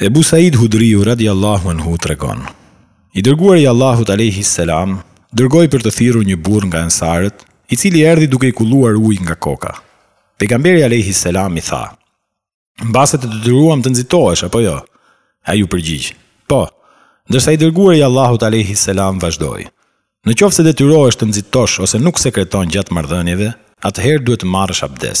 Ebu Said Hudriu radijallahu anhu tregon, I Dërguari i Allahut alejhi selam dërgoi për të thirrur një burrë nga ensarët, i cili erdhi duke i kulluar ujë nga koka. Pejgamberi alejhi selam i tha, Mbase të detyruam të nxitohesh apo jo? Ai u përgjigj, Po. Ndërsa i Dërguari i Allahut alejhi selam vazhdoi, Në qoftë se detyrohesh të nxitosh ose nuk sekreton gjatë marrëdhënieve, atëherë duhet të marrësh abdes.